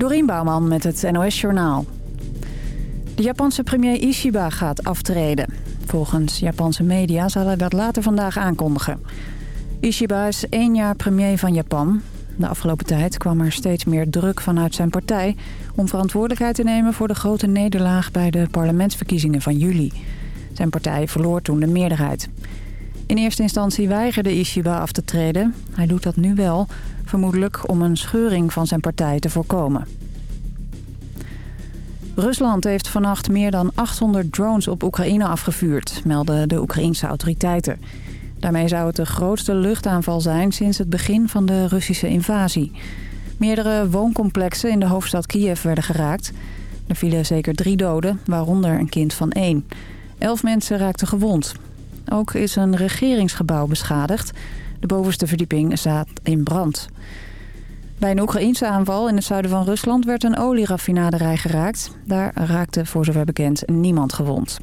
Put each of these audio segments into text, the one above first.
Dorien Bouwman met het NOS Journaal. De Japanse premier Ishiba gaat aftreden. Volgens Japanse media zal hij dat later vandaag aankondigen. Ishiba is één jaar premier van Japan. De afgelopen tijd kwam er steeds meer druk vanuit zijn partij... om verantwoordelijkheid te nemen voor de grote nederlaag... bij de parlementsverkiezingen van juli. Zijn partij verloor toen de meerderheid. In eerste instantie weigerde Ishiba af te treden. Hij doet dat nu wel, vermoedelijk om een scheuring van zijn partij te voorkomen. Rusland heeft vannacht meer dan 800 drones op Oekraïne afgevuurd, melden de Oekraïense autoriteiten. Daarmee zou het de grootste luchtaanval zijn sinds het begin van de Russische invasie. Meerdere wooncomplexen in de hoofdstad Kiev werden geraakt. Er vielen zeker drie doden, waaronder een kind van één. Elf mensen raakten gewond. Ook is een regeringsgebouw beschadigd. De bovenste verdieping staat in brand. Bij een Oekraïnse aanval in het zuiden van Rusland werd een olieraffinaderij geraakt. Daar raakte voor zover bekend niemand gewond.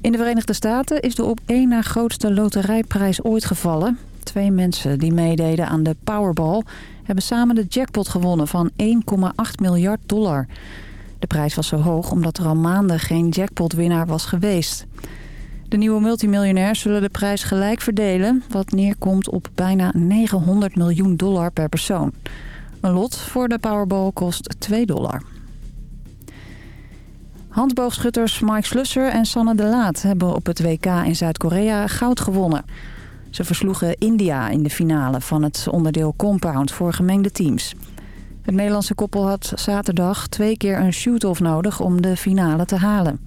In de Verenigde Staten is de op één na grootste loterijprijs ooit gevallen. Twee mensen die meededen aan de Powerball hebben samen de jackpot gewonnen van 1,8 miljard dollar. De prijs was zo hoog omdat er al maanden geen jackpotwinnaar was geweest. De nieuwe multimiljonairs zullen de prijs gelijk verdelen... wat neerkomt op bijna 900 miljoen dollar per persoon. Een lot voor de Powerball kost 2 dollar. Handboogschutters Mike Slusser en Sanne de Laat... hebben op het WK in Zuid-Korea goud gewonnen. Ze versloegen India in de finale van het onderdeel Compound voor gemengde teams. Het Nederlandse koppel had zaterdag twee keer een shoot-off nodig om de finale te halen.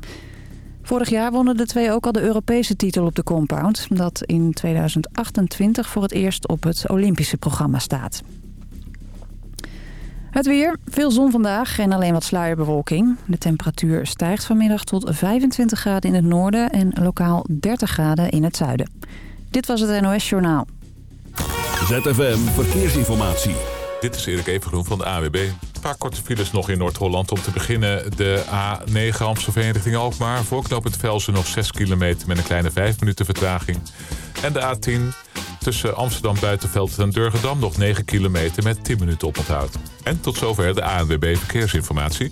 Vorig jaar wonnen de twee ook al de Europese titel op de compound... dat in 2028 voor het eerst op het Olympische programma staat. Het weer, veel zon vandaag en alleen wat sluierbewolking. De temperatuur stijgt vanmiddag tot 25 graden in het noorden... en lokaal 30 graden in het zuiden. Dit was het NOS Journaal. ZFM Verkeersinformatie. Dit is Erik Evengroen van de AWB. Paar korte files nog in Noord-Holland. Om te beginnen de A9 Amstelveen richting Alkmaar. Voorknopend Velsen nog 6 kilometer met een kleine 5 minuten vertraging. En de A10 tussen Amsterdam Buitenveld en Durgedam nog 9 kilometer met 10 minuten oponthoud. En tot zover de ANWB Verkeersinformatie.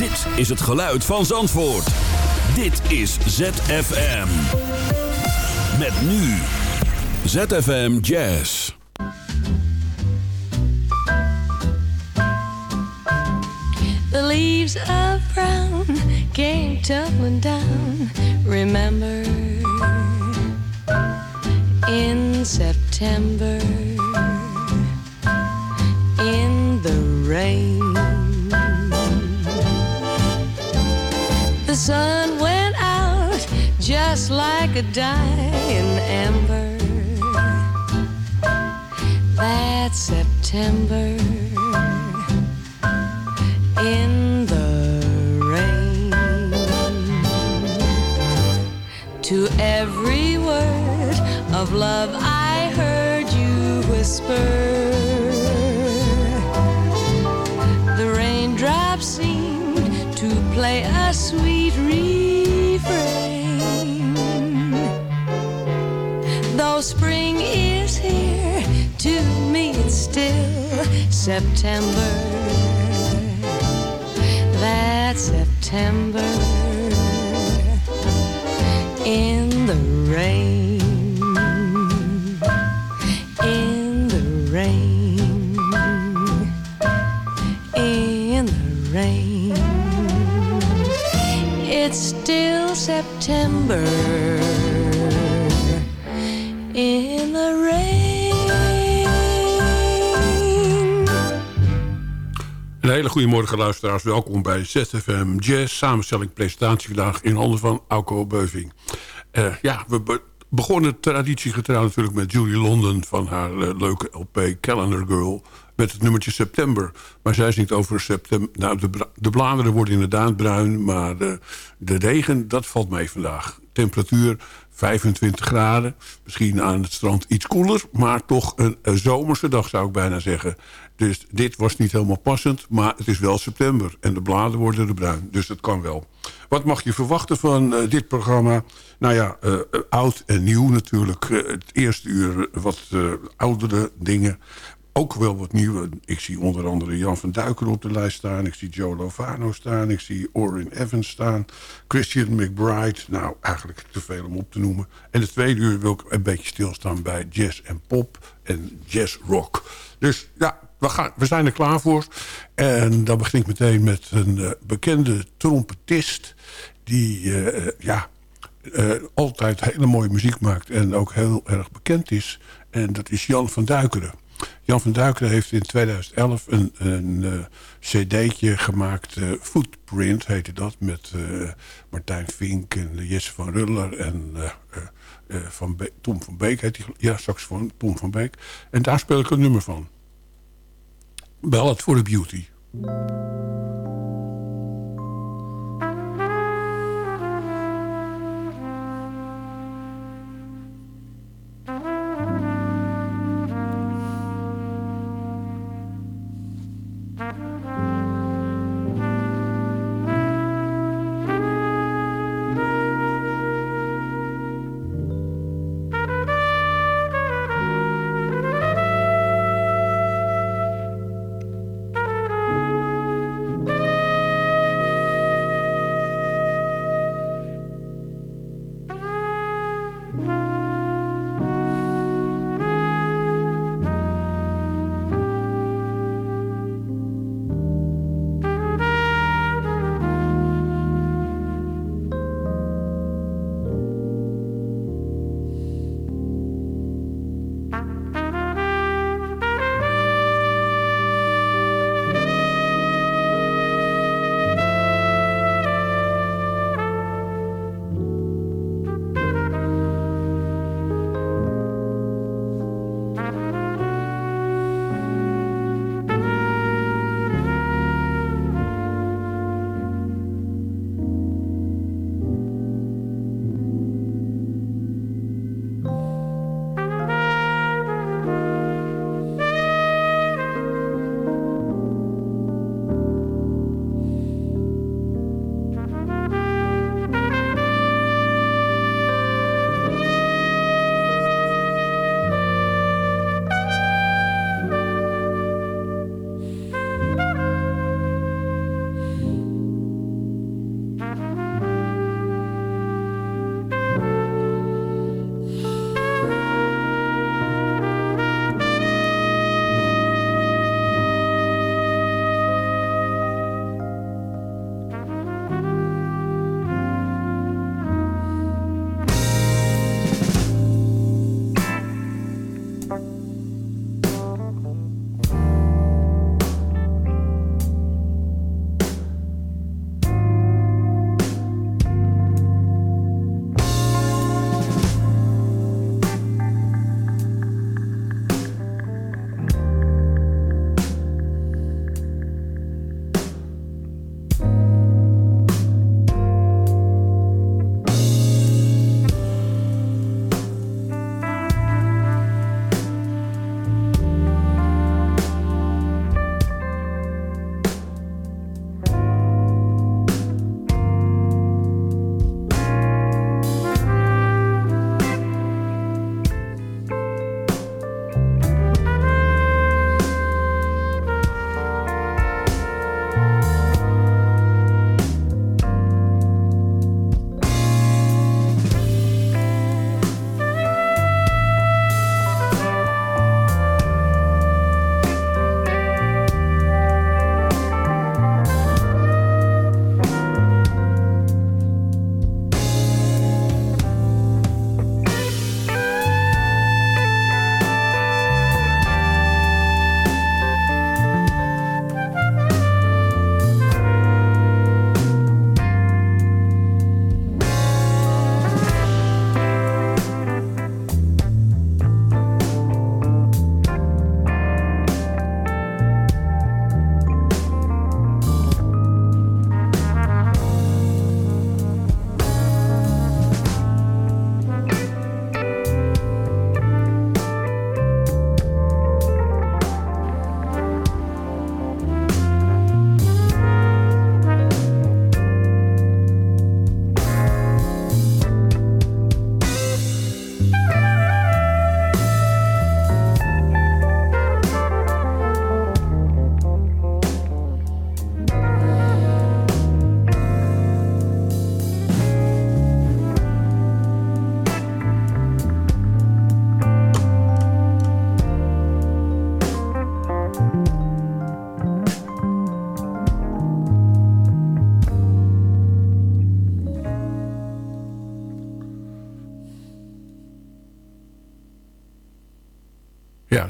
Dit is het geluid van Zandvoort. Dit is ZFM. Met nu. ZFM Jazz. The leaves of brown came tumbling down. Remember in September in the rain. Sun went out just like a dying ember. That September in the rain. To every word of love I heard you whisper. September. That September in the rain. In the rain. In the rain. It's still September Een hele goede morgen luisteraars. Welkom bij ZFM Jazz. Samenstelling presentatie vandaag in handen van Auko Beuving. Eh, ja, we be- begonnen traditiegetrouw natuurlijk met Julie London... van haar eh, leuke LP Calendar Girl met het nummertje September. Maar zij zingt over september. Nou, de, de bladeren worden inderdaad bruin, maar de, de regen, dat valt mee vandaag. Temperatuur 25 graden. Misschien aan het strand iets koeler, maar toch een zomerse dag zou ik bijna zeggen. Dus dit was niet helemaal passend, maar het is wel september. En de bladeren worden er bruin, dus dat kan wel. Wat mag je verwachten van uh, dit programma? Nou ja, uh, oud en nieuw natuurlijk. Het eerste uur wat oudere dingen ook wel wat nieuwe. Ik zie onder andere Jan van Duiker op de lijst staan. Ik zie Joe Lovano staan. Ik zie Orin Evans staan. Christian McBride. Nou, eigenlijk te veel om op te noemen. En de tweede uur wil ik een beetje stilstaan bij jazz en pop en jazz rock. Dus ja, we, gaan, we zijn er klaar voor. En dan begin ik meteen met een uh, bekende trompetist... die uh, ja, uh, altijd hele mooie muziek maakt en ook heel erg bekend is. En dat is Jan van Duikeren. Jan van Duikeren heeft in 2011 een, een cd'tje gemaakt. Footprint heette dat. Met Martijn Vink en Jesse van Ruller en van Tom van Beek. Heet die, ja, saxofoon, Tom van Beek. En daar speel ik een nummer van. Ballad for the Beauty.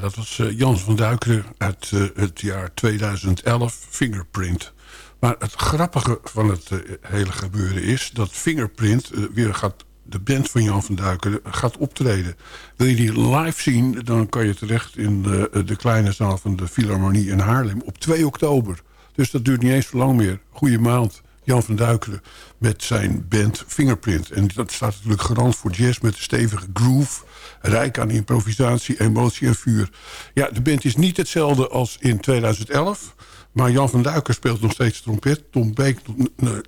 Dat was uh, Jans van Duikeren uit uh, het jaar 2011, Fingerprint. Maar het grappige van het uh, hele gebeuren is... dat Fingerprint weer gaat, de band van Jan van Duikeren gaat optreden. Wil je die live zien, dan kan je terecht in de, de kleine zaal van de Philharmonie in Haarlem... op 2 oktober. Dus dat duurt niet eens zo lang meer. Goeie maand. Jan van Duikeren met zijn band Fingerprint. En dat staat natuurlijk garant voor jazz met een stevige groove... rijk aan improvisatie, emotie en vuur. Ja, de band is niet hetzelfde als in 2011... maar Jan van Duiker speelt nog steeds trompet... Tom Beek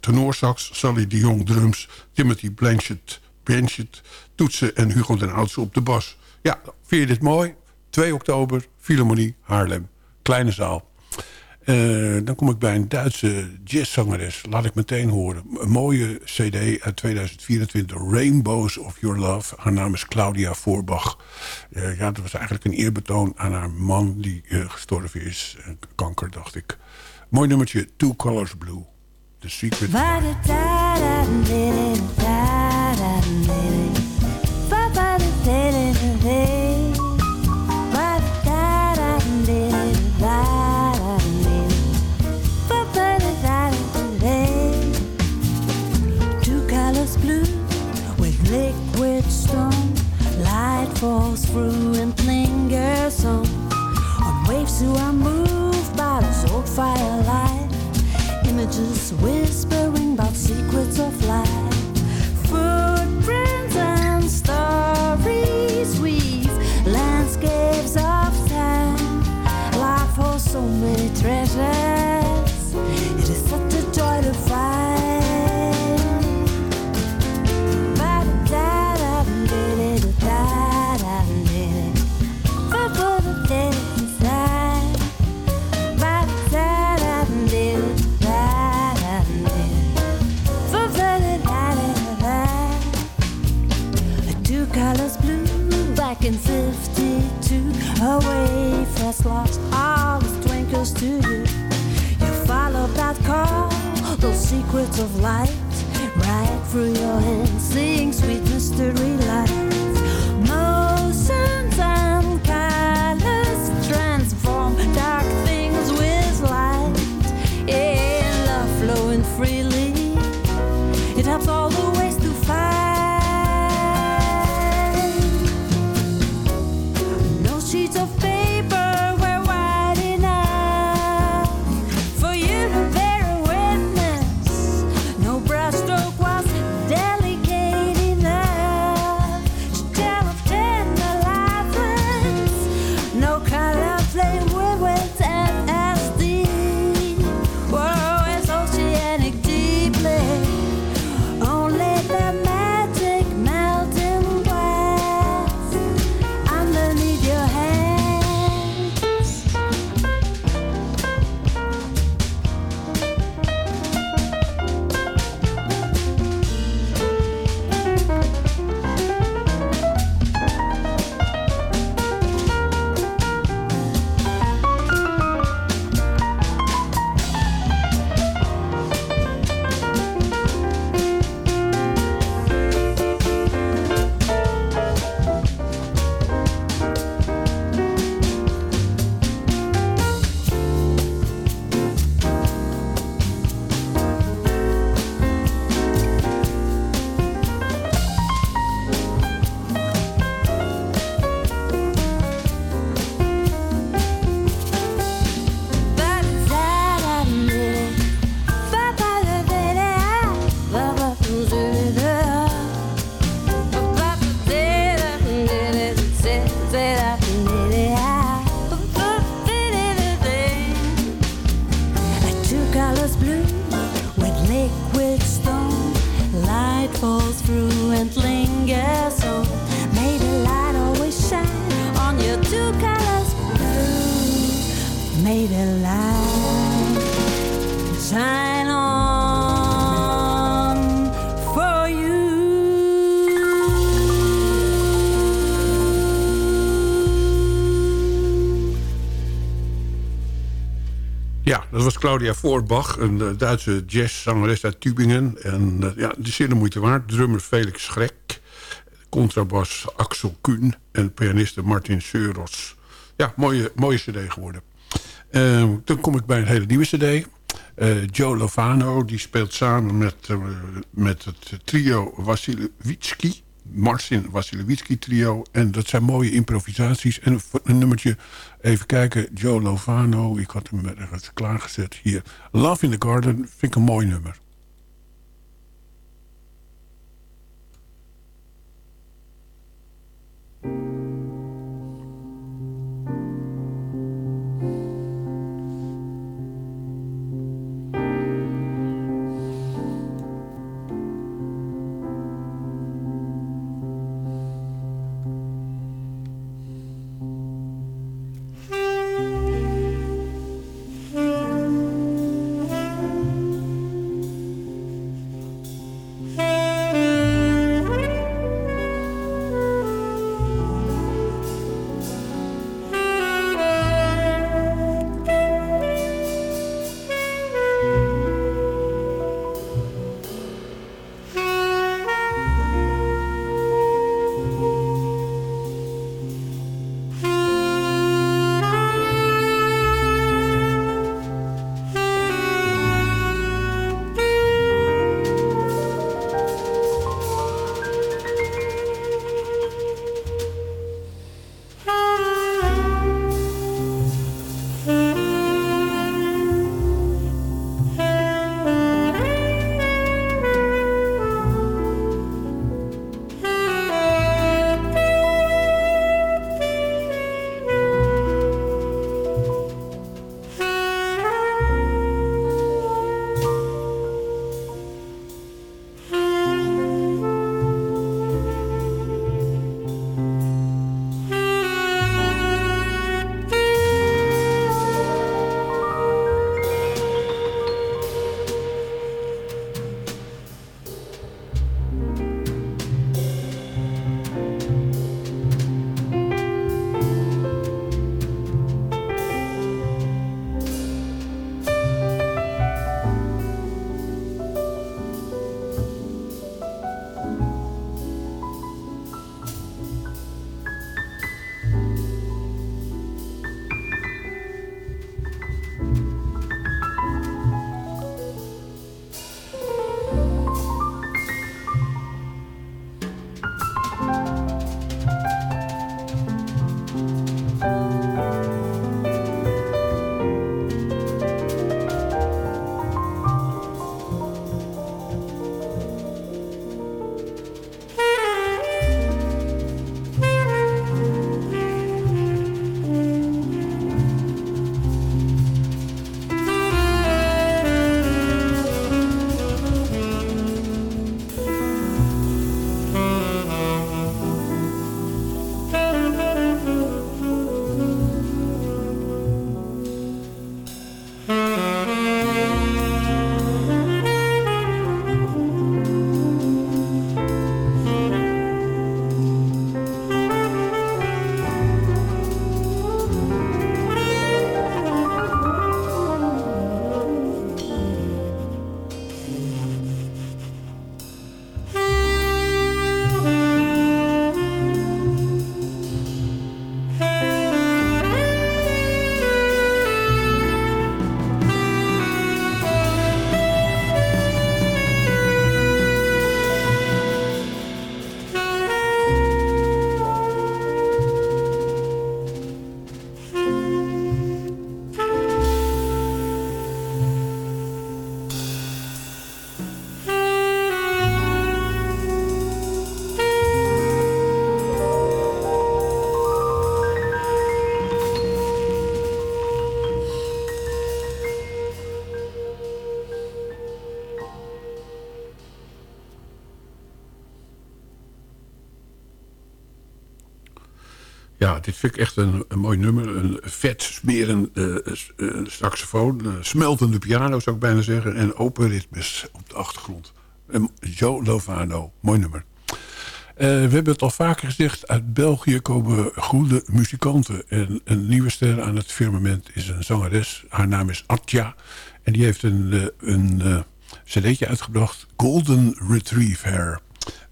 tenorsax, Sally de Jong drums... Timothy Blanchett, Blanchett toetsen en Hugo den Oudse op de bas. Ja, vind je dit mooi? 2 oktober, Philharmonie, Haarlem. Kleine zaal. Uh, dan kom ik bij een Duitse jazzzangeres. Laat ik meteen horen. Een mooie cd uit 2024. Rainbows of Your Love. Haar naam is Claudia Voorbach. Uh, ja, dat was eigenlijk een eerbetoon aan haar man... die uh, gestorven is. kanker, dacht ik. Mooi nummertje. Two Colors Blue. The Secret. Falls through and lingers on. On waves who are moved by this old firelight. Images whispering about secrets of life. Footprints and stories weave landscapes of time. Life holds so many treasures. In 52 away first lost all the twinkles to you. You followed that call those secrets of light right through your hands sing sweet mystery lights Claudia Voorbach, een uh, Duitse jazzzangeres uit Tübingen. En uh, ja, de zeer de moeite waard. Drummer Felix Schrek, contrabas Axel Kuhn en pianiste Martin Seuros. ja, mooie, mooie cd geworden. Uh, dan kom ik bij een hele nieuwe cd. Uh, Joe Lovano die speelt samen met, met het trio Wasilewitsky. Marcin Wasilewitsky trio. En dat zijn mooie improvisaties. En een nummertje, even kijken. Joe Lovano, ik had hem ergens klaargezet hier. Love in the Garden, vind ik een mooi nummer. Dit vind ik echt een, mooi nummer. Een vet, smerend uh, uh, saxofoon. Uh, smeltende piano zou ik bijna zeggen. En open ritmes op de achtergrond. Joe Lovano, mooi nummer. we hebben het al vaker gezegd. Uit België komen goede muzikanten. En een nieuwe ster aan het firmament is een zangeres. Haar naam is Atja. En die heeft een, een cd'tje uitgebracht. Golden Retrieve Hair.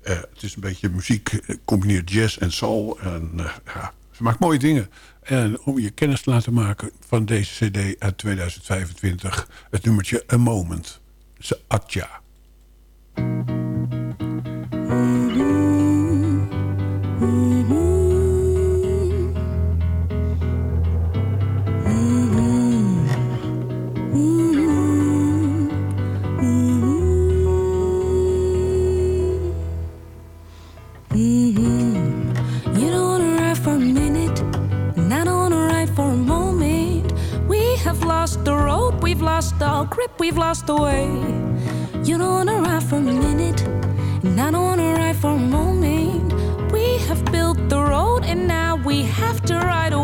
het is een beetje muziek, combineert jazz en soul. En ja, Ze maakt mooie dingen. En om je kennis te laten maken van deze cd uit 2025... het nummertje A Moment. Ze Atja. Lost our grip, we've lost the way. You don't wanna ride for a minute, and I don't wanna ride for a moment. We have built the road, and now we have to ride a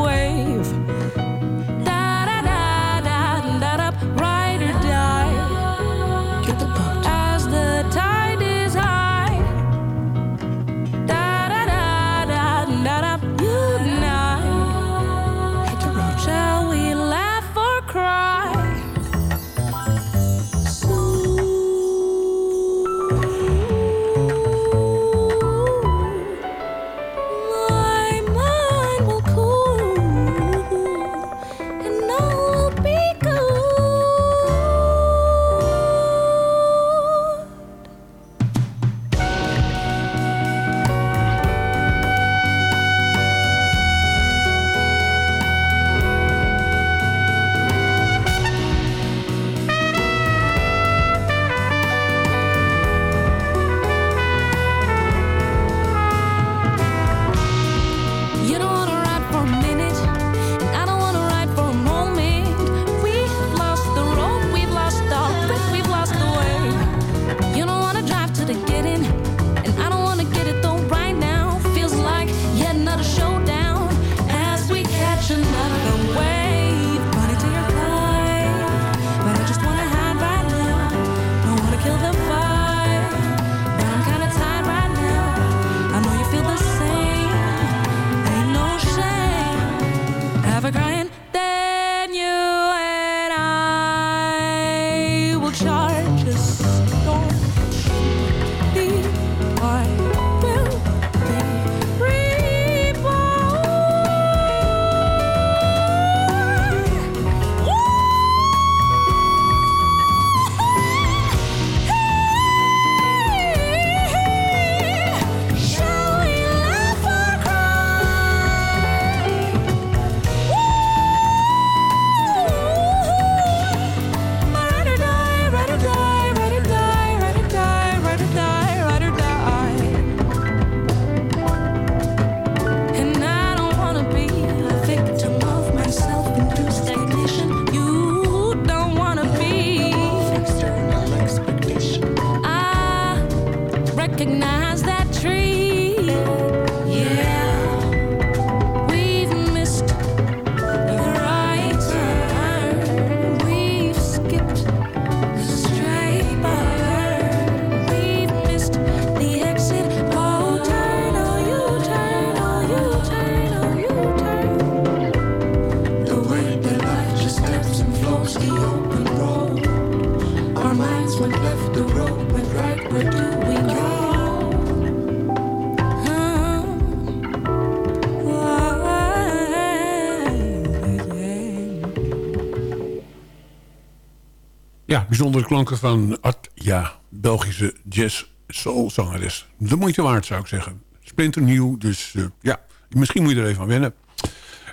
bijzondere klanken van ja, Belgische jazz soul zangeres. De moeite waard zou ik zeggen. Splinternieuw, dus eh, ja, misschien moet je er even aan wennen.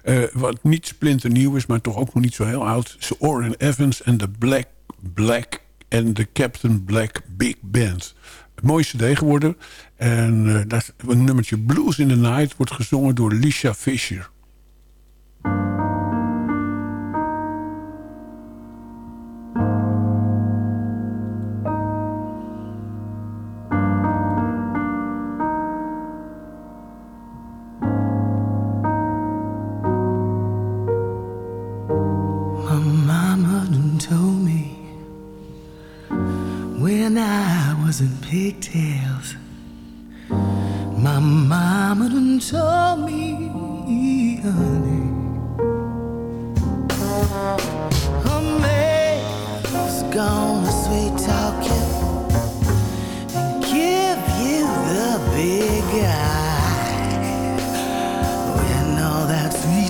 Eh, wat niet splinternieuw is, maar toch ook nog niet zo heel oud... is Evans en de Black Black en de Captain Black Big Band. Het mooiste cd geworden. En eh, dat, een nummertje Blues in the Night wordt gezongen door Lisha Fisher. Was in pigtails. My mama done told me, honey, a man's gonna sweet talk you and give you the big eye. When all that some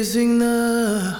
Sing the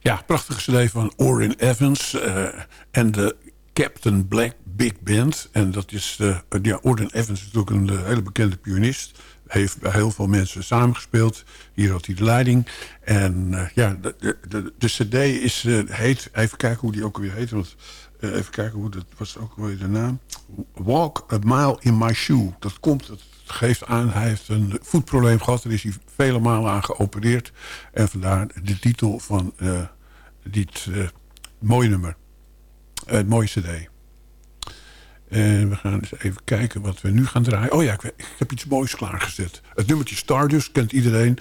Ja, prachtige cd van Orrin Evans eh, en de Captain Black Big Band. En dat is, eh, ja, Orrin Evans is natuurlijk een eh, hele bekende pianist. Heeft heel veel mensen samengespeeld. Hier had hij de leiding. En eh, ja, de, de, de, cd is, eh, heet, even kijken hoe die ook weer heet. Want, eh, even kijken hoe dat was ook weer de naam. Walk a Mile in My Shoe. Dat komt, dat geeft aan, hij heeft een voetprobleem gehad. Daar is hij vele malen aan geopereerd. En vandaar de titel van dit mooie nummer. Het mooie cd. En we gaan eens even kijken wat we nu gaan draaien. Oh ja, ik, heb iets moois klaargezet. Het nummertje Stardust kent iedereen.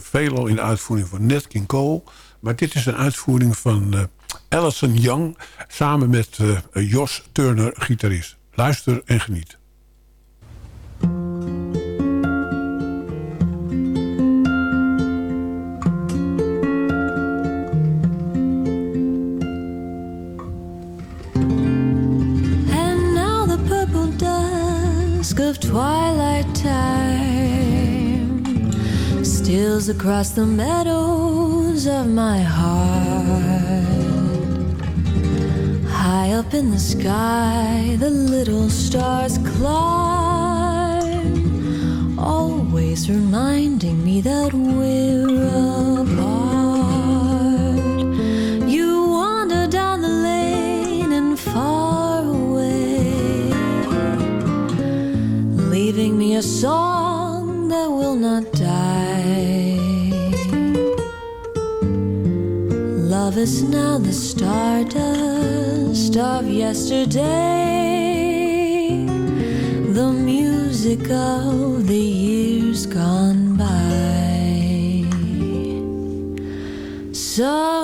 Veelal in de uitvoering van Nat King Cole. Maar dit is een uitvoering van eh Alison Young... samen met eh, Jos Turner, gitarist. Luister en geniet. Twilight time steals across the meadows of my heart. High up in the sky, the little stars climb, always reminding me that we're apart. Song that will not die. Love is now the stardust of yesterday, the music of the years gone by. Sometimes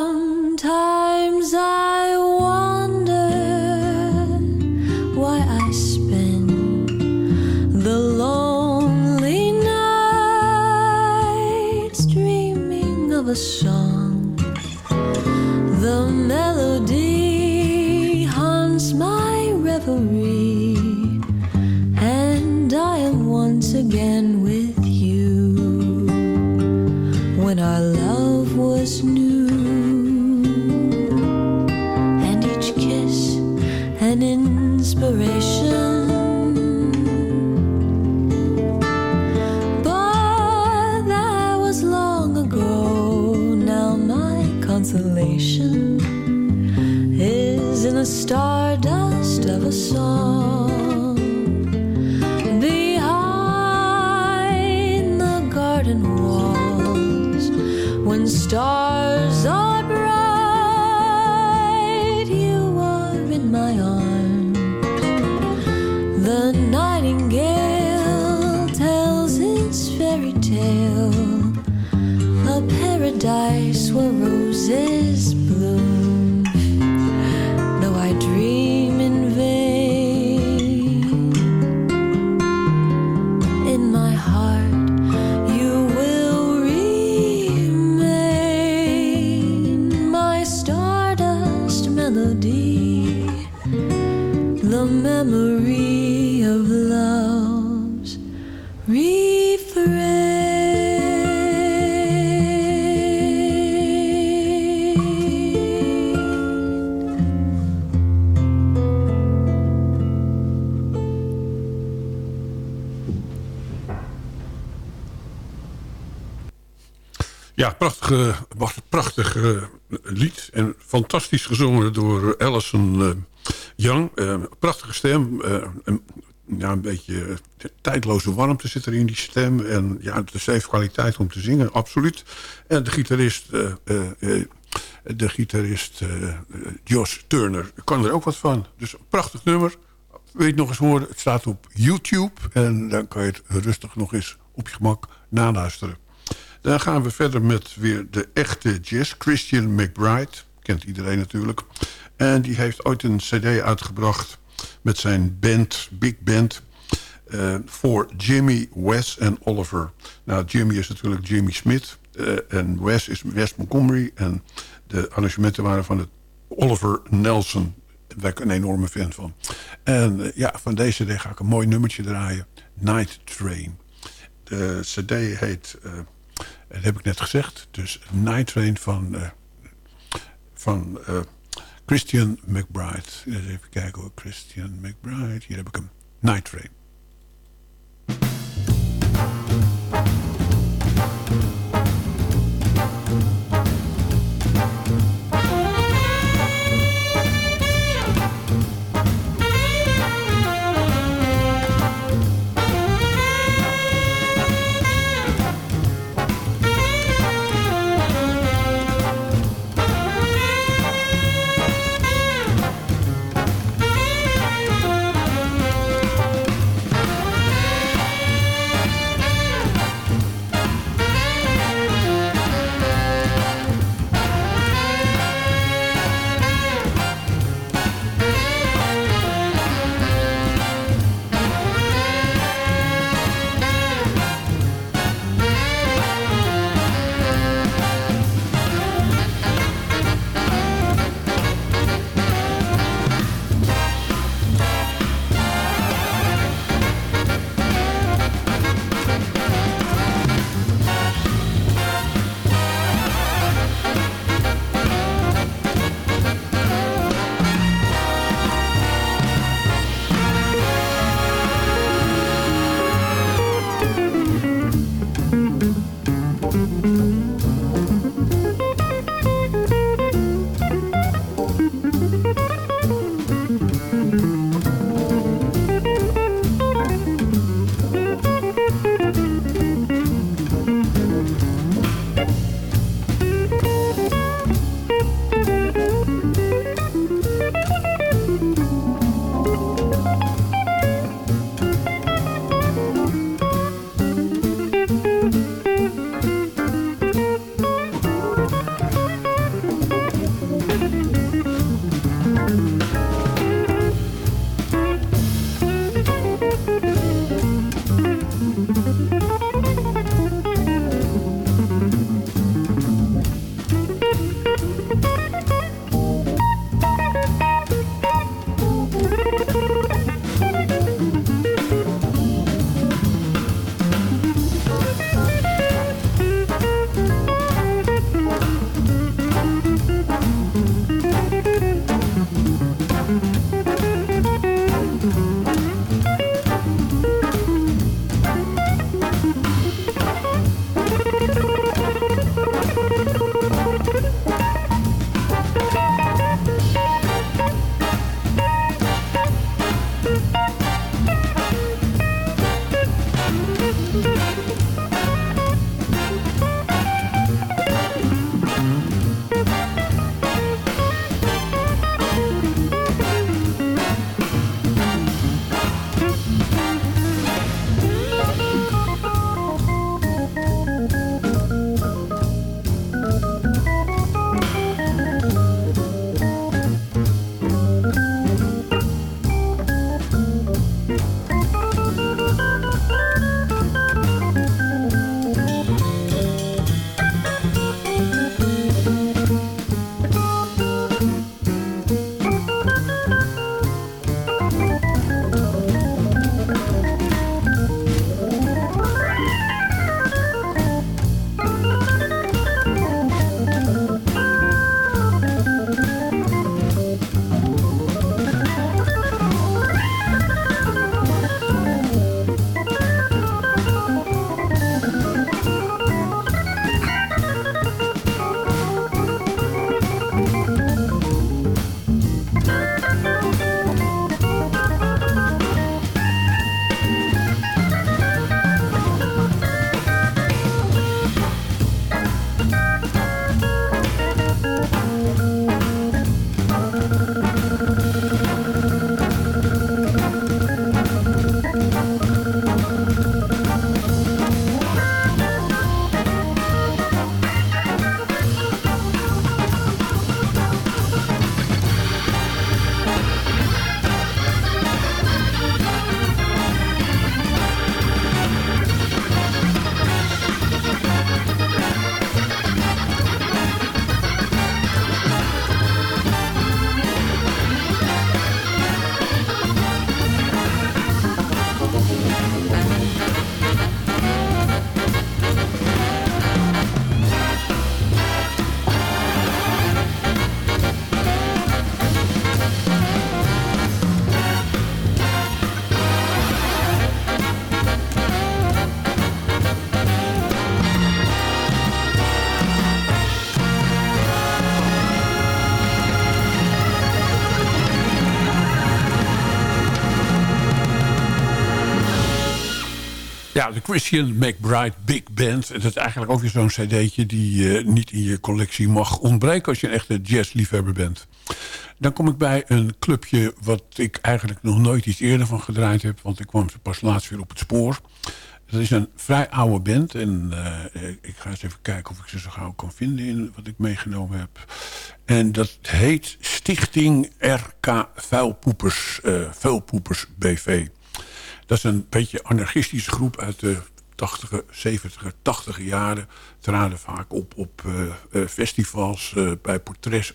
memory of prachtige, prachtige eh, lied. En fantastisch gezongen door Alison uh, Young. Uh, prachtige stem. Een, ja, een beetje tijdloze warmte zit er in die stem. En ja, het heeft kwaliteit om te zingen, absoluut. En de gitarist, de gitarist Josh Turner kan er ook wat van. Dus een prachtig nummer. Weet nog eens horen, het staat op YouTube. En dan kan je het rustig nog eens op je gemak naluisteren. Dan gaan we verder met weer de echte jazz. Christian McBride, kent iedereen natuurlijk. En die heeft ooit een cd uitgebracht met zijn band, big band... Uh, voor Jimmy, Wes en Oliver. Nou, Jimmy is natuurlijk Jimmy Smith. Uh, en Wes is Wes Montgomery. En de arrangementen waren van het Oliver Nelson. Daar ben ik een enorme fan van. En uh, ja, van deze cd ga ik een mooi nummertje draaien. Night Train. De cd heet dat heb ik net gezegd. Dus Night Train van, uh, van uh, Christian McBride. Even kijken hoor. Christian McBride. Hier heb ik hem. Night Train. Ja, de Christian McBride Big Band. Dat is eigenlijk ook weer zo'n cd'tje die uh, niet in je collectie mag ontbreken... als je een echte jazzliefhebber bent. Dan kom ik bij een clubje wat ik eigenlijk nog nooit iets eerder van gedraaid heb... want ik kwam ze pas laatst weer op het spoor. Dat is een vrij oude band. En uh, ik ga eens even kijken of ik ze zo gauw kan vinden in wat ik meegenomen heb. En dat heet Stichting RK Vuilpoepers, uh, Vuilpoepers BV. Dat is een beetje anarchistische groep uit de 80 70 80 jaren. Traden vaak op op uh, festivals, uh, bij portret,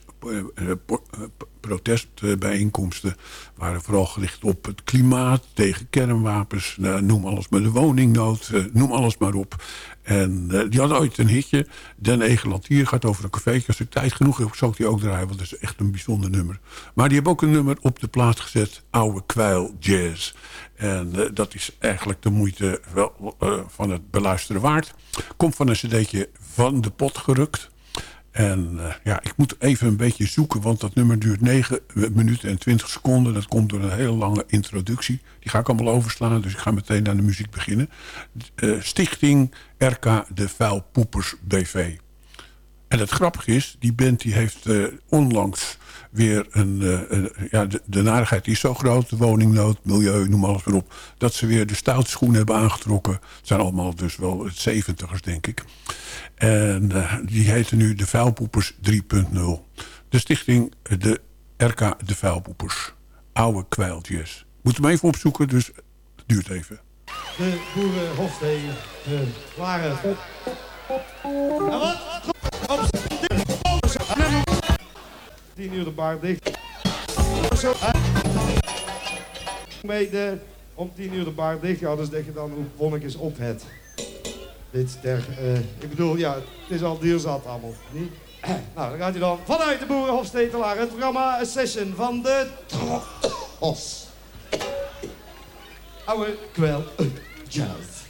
protestbijeenkomsten. Waren vooral gericht op het klimaat, tegen kernwapens. Noem alles maar de woningnood, noem alles maar op. En die hadden ooit een hitje. Den Egelantier gaat over een cafeetje. Als ik tijd genoeg heb, zal ik die ook draaien. Want dat is echt een bijzonder nummer. Maar die hebben ook een nummer op de plaats gezet. Oude Kwijl Jazz. En dat is eigenlijk de moeite wel, van het beluisteren waard. Komt van een cd'tje van de pot gerukt. En uh, ja, ik moet even een beetje zoeken, want dat nummer duurt 9 minuten en 20 seconden. Dat komt door een hele lange introductie. Die ga ik allemaal overslaan, dus ik ga meteen aan de muziek beginnen. Stichting RK De Vuilpoepers BV. En het grappige is, die band heeft onlangs weer een... Uh, ja, de, de narigheid is zo groot, de woningnood, milieu, noem alles maar op... dat ze weer de stoute schoenen hebben aangetrokken. Het zijn allemaal dus wel het zeventigers, denk ik. En uh, die heten nu de Vuilpoepers 3.0. De stichting de RK De Vuilpoepers. Oude kwijltjes. Moet hem even opzoeken, dus het duurt even. De boerenhofsteden waren... En wat? Op 10 uur de bar dicht. Zo, Mee de, om 10 uur de bar dicht ja, dus dat je dan hoe wonnetjes op het. Dit ter, uh, ik bedoel, ja, het is al duurzat allemaal, niet? nou, dan gaat hij dan vanuit de Boerenhofstetelaar het programma Session van de Tros. Oude kwel jazz.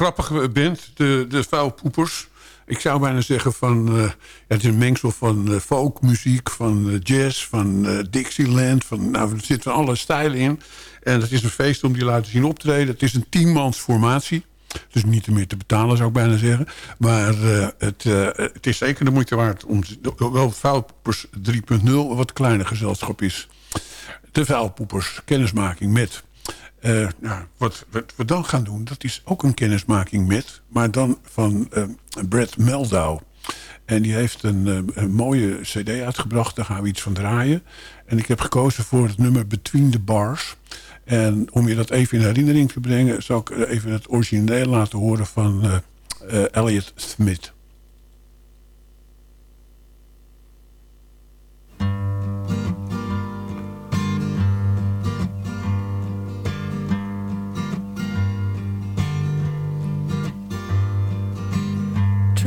Grappige band, de, de vuilpoepers. Ik zou bijna zeggen van... eh, het is een mengsel van eh, folkmuziek, van eh, jazz, van Dixieland. Van, nou, er zitten van alle stijlen in. En het is een feest om die laten zien optreden. Het is een tienmans formatie. Dus niet meer te betalen, zou ik bijna zeggen. Maar het, het is zeker de moeite waard om... Wel Vuilpoepers 3.0, wat kleiner gezelschap is. De Vuilpoepers, kennismaking met... Eh, nou, wat, wat we dan gaan doen, dat is ook een kennismaking met... maar dan van eh, Brad Meldau. En die heeft een, eh, een mooie cd uitgebracht, daar gaan we iets van draaien. En ik heb gekozen voor het nummer Between the Bars. En om je dat even in herinnering te brengen... zal ik even het origineel laten horen van Elliot Smith.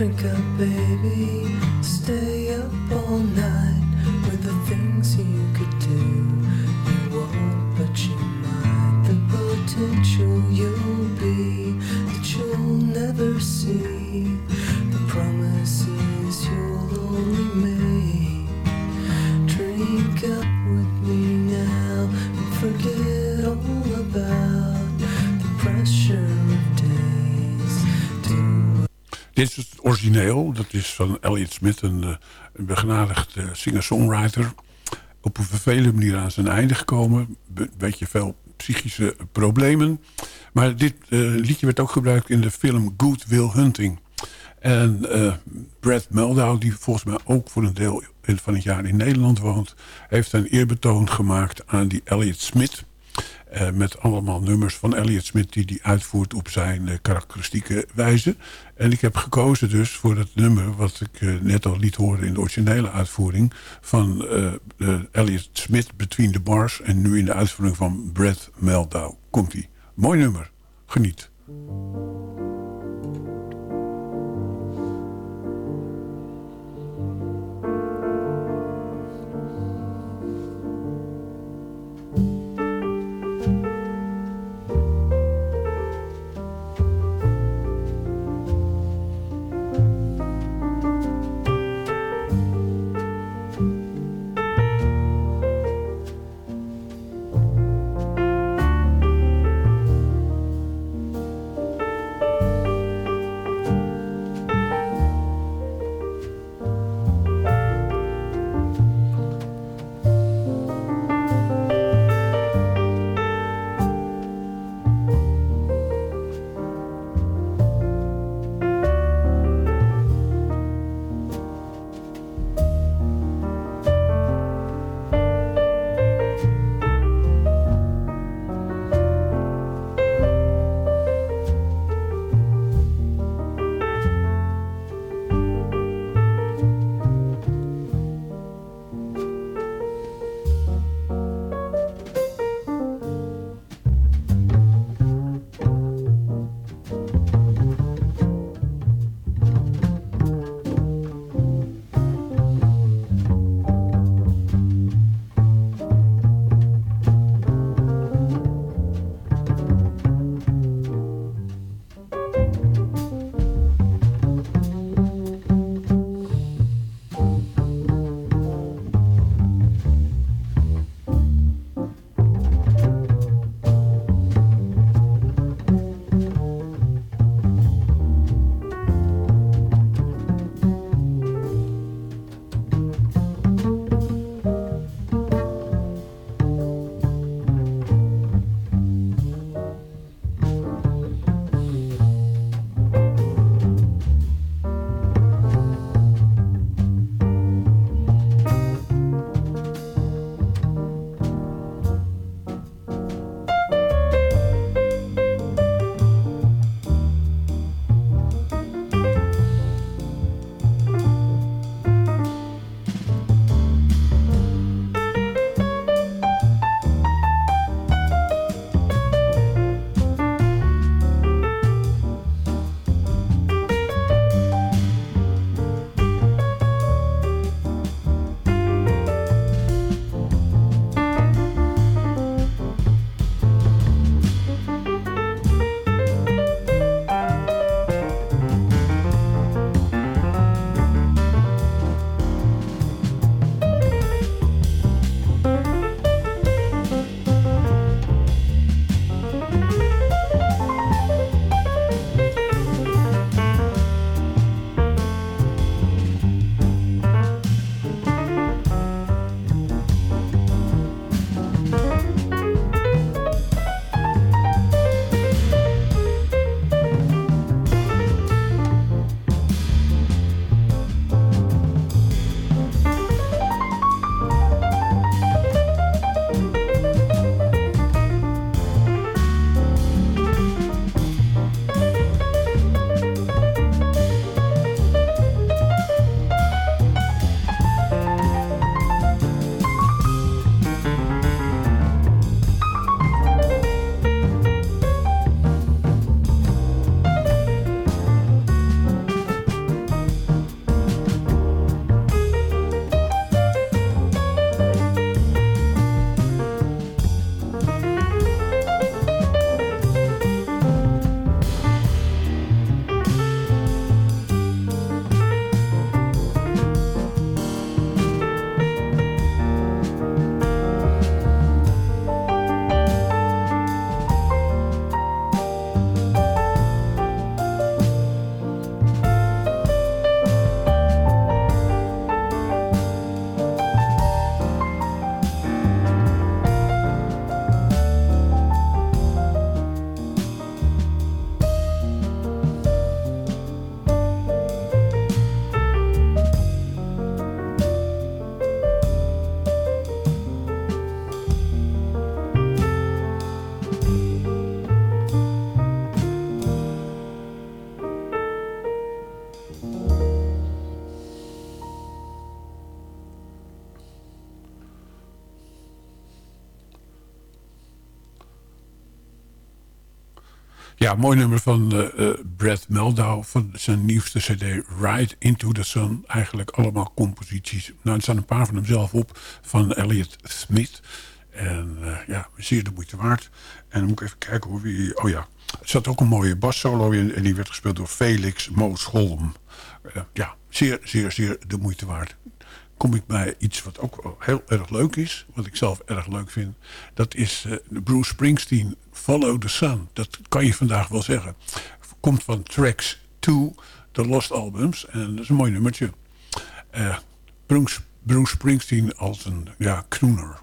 Drink up, baby. Stay up all night with the things you could do. You won't, but you might. The potential you'll be that you'll never see. Dit is het origineel. Dat is van Elliot Smith, een, eh, een eh, singer-songwriter. Op een vervelende manier aan zijn einde gekomen. Een beetje veel psychische problemen. Maar dit eh, liedje werd ook gebruikt in de film Good Will Hunting. En Brad Meldau, die volgens mij ook voor een deel van het jaar in Nederland woont... heeft een eerbetoon gemaakt aan die Elliot Smith... Eh, met allemaal nummers van Elliot Smith die hij uitvoert op zijn eh, karakteristieke wijze. En ik heb gekozen dus voor het nummer wat ik eh, net al liet horen in de originele uitvoering van Elliot Smith Between the Bars en nu in de uitvoering van Brad Meldau. Komt-ie. Mooi nummer. Geniet. Mooi nummer van eh, Brad Meldau van zijn nieuwste cd Ride Into the Sun. Eigenlijk allemaal composities. Nou, er staan een paar van hem zelf op van Elliot Smith. En eh, ja, zeer de moeite waard. En dan moet ik even kijken hoe wie... Oh ja, er zat ook een mooie bassolo in en die werd gespeeld door Felix Moosholm. Uh, ja, zeer, zeer, zeer de moeite waard kom ik bij iets wat ook heel erg leuk is. Wat ik zelf erg leuk vind. Dat is uh, Bruce Springsteen, Follow the Sun. Dat kan je vandaag wel zeggen. Komt van Tracks 2, de Lost Albums. En dat is een mooi nummertje. Uh, Bruce, Bruce Springsteen als een ja, crooner.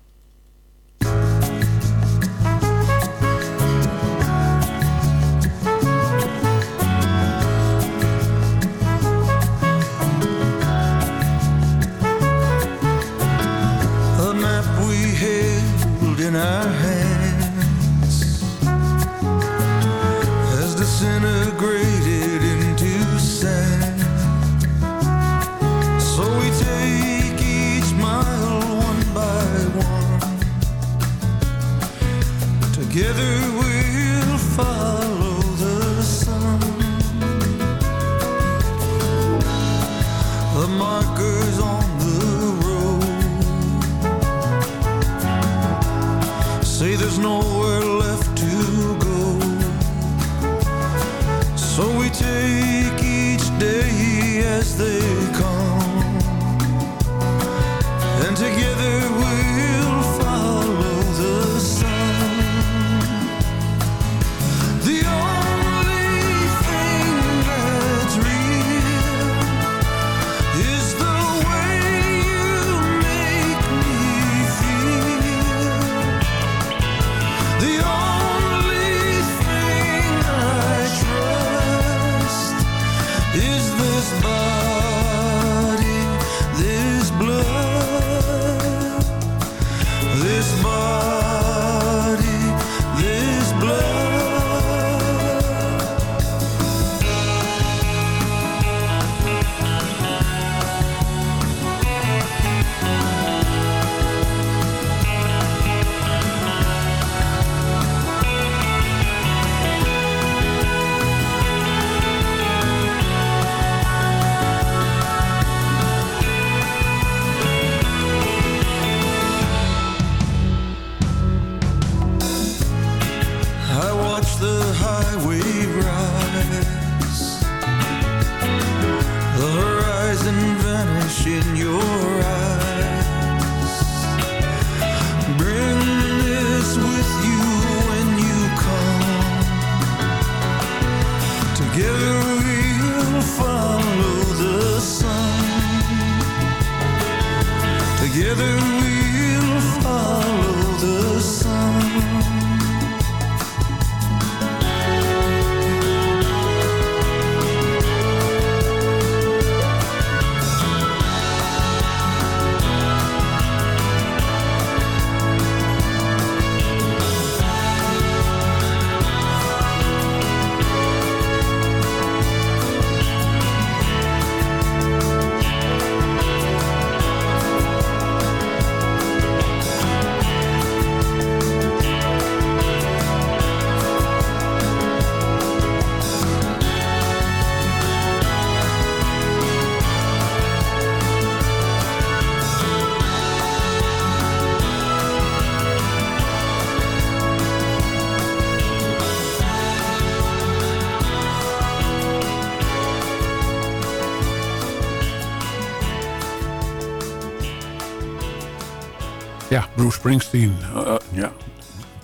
Bruce Springsteen. Uh, ja,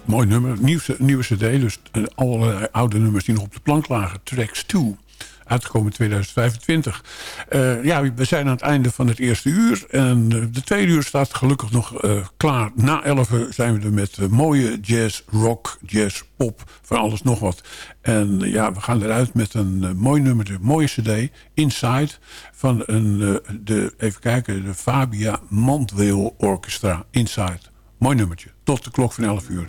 mooi nummer. Nieuwste, nieuwe cd, dus uh, alle oude nummers die nog op de plank lagen. Tracks 2. Uitgekomen in 2025. Uh, ja, we zijn aan het einde van het eerste uur. En de tweede uur staat gelukkig nog klaar. Na 11 zijn we er met mooie jazz, rock, jazz, pop. Van alles nog wat. En ja, we gaan eruit met een mooi nummer. De mooie cd. Inside. Van een, de, even kijken, de Fabia Mandweel Orchestra. Inside. Mooi nummertje. Tot de klok van 11 uur.